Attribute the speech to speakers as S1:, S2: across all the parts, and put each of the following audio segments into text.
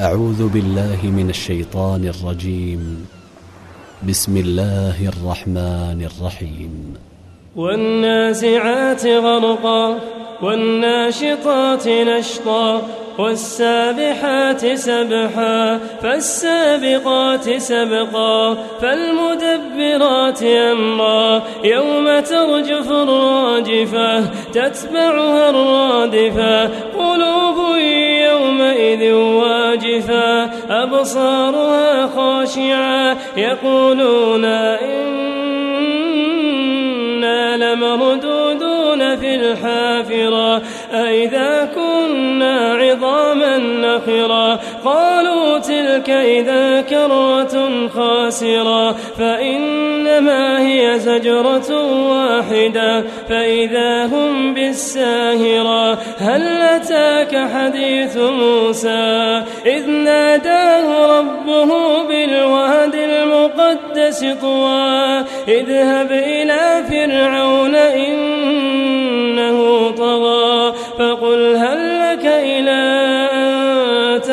S1: أعوذ بالله من الشيطان الرجيم. بسم الله الرحمن الرحيم.
S2: والنازعات غرقا والناشطات نشطا والسابحات سبحا فالسابقات سبقا فالمدبرات أمرا. يوم ترجف الراجفة تتبعها الرادفة قلوب واجفة أبصارها خاشعة يقولون إنا لمردودون في الحافرة أئذا كنا عظاما نخرا قالوا تلك إذا كرة خاسرة فإنما هي زجرة واحدة فإذا هم بالساهرة هل أتاك حديث موسى؟ إذ ناداه ربه بالواد المقدس طوى اذهب إلى فرعون إنه طغى فقل هل لك أن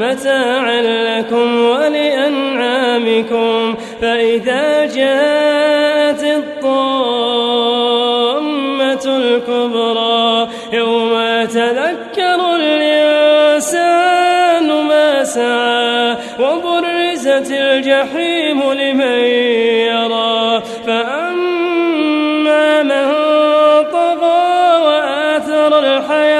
S2: متاعا لكم ولأنعامكم فإذا جاءت الطامة الكبرى يوم يتذكر الإنسان ما سعى وبرزت الجحيم لمن يرى فأما من طغى وآثر الحياة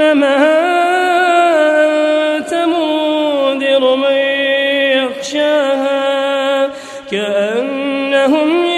S2: إنما أنت منذر من يخشاها كأنهم